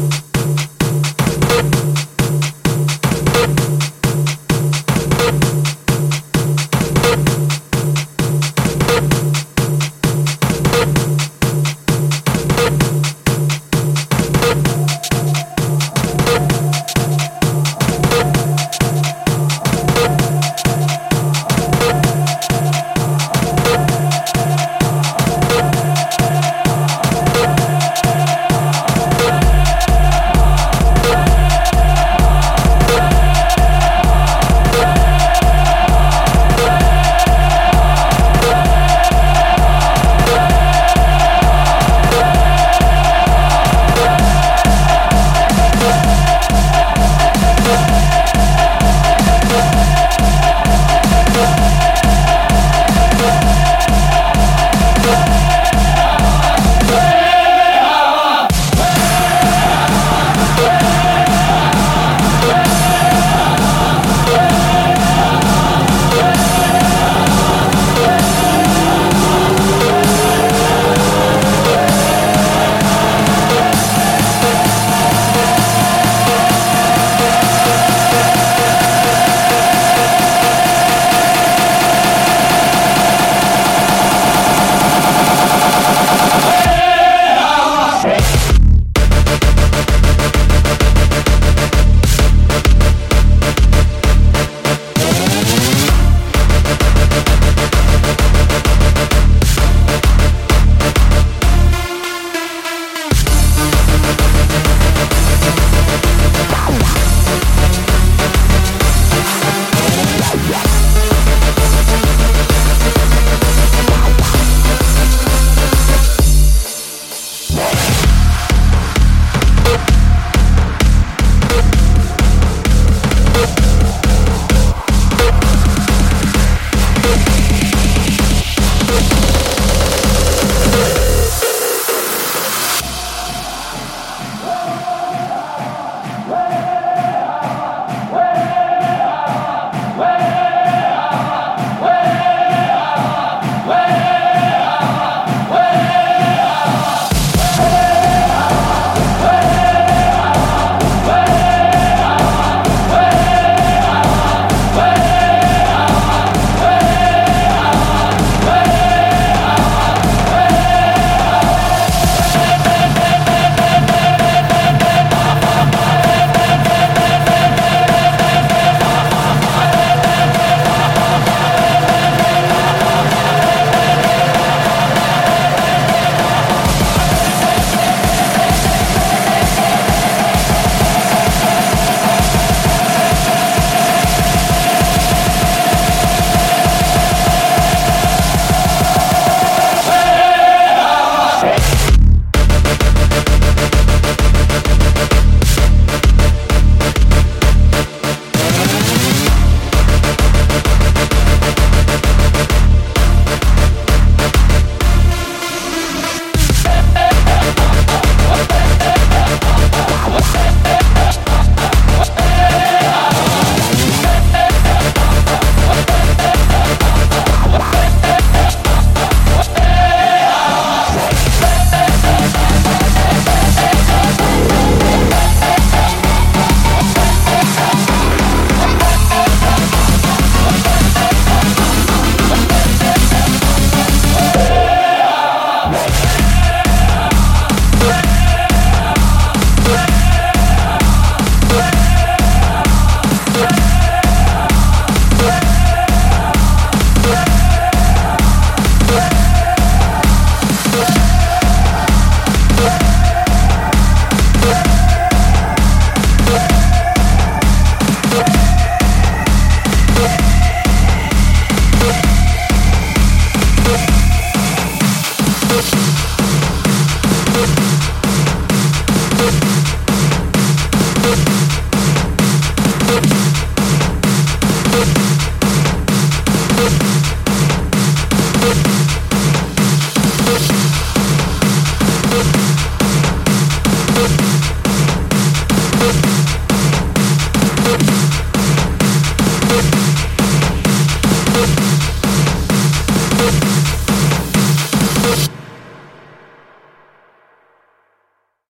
you